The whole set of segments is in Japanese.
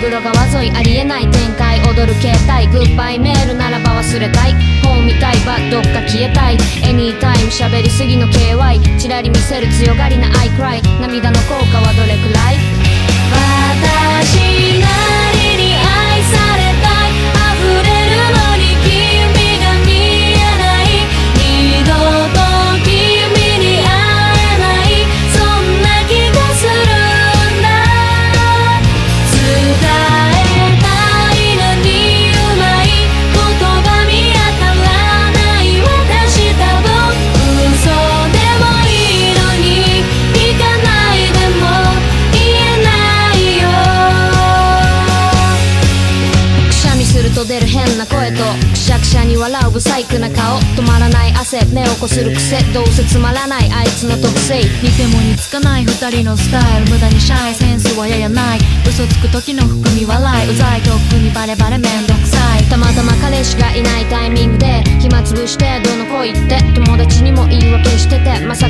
黒川沿いありえない展開。踊る携帯。グッバイメールならば忘れたい。本見たい。ばどっか消えたい。エニータイム喋りすぎの KY チラリ見せる強がりなアイクライ涙の効果サイクな顔止まらない汗目をこする癖どうせつまらないあいつの特性。似ても似つかない二人のスタイル無駄にシャイセンスはややない。嘘つく時の含み笑いうざいとっくにバレバレめんどくさいたまたま彼氏がいないタイミングで暇つぶしてどの子行って。友達にも言い訳してて。まさか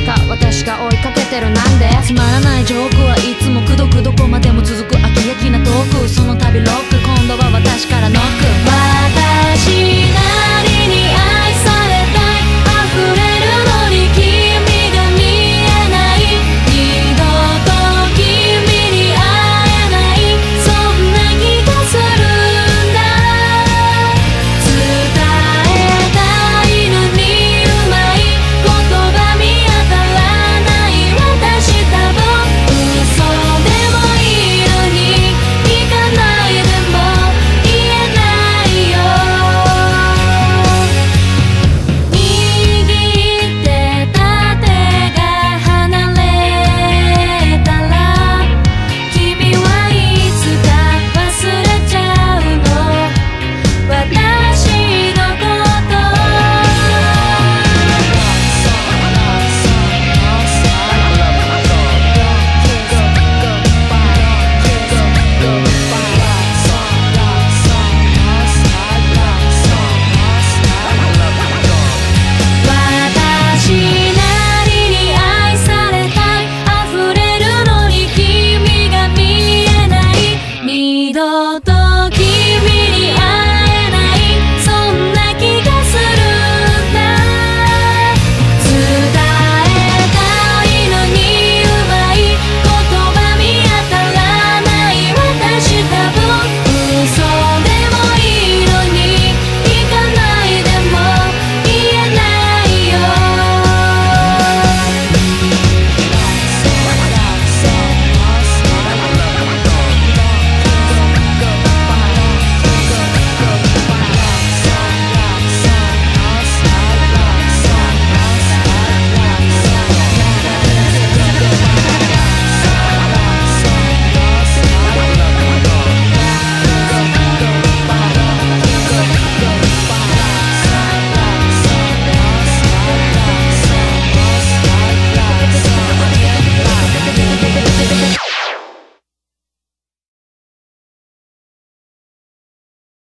と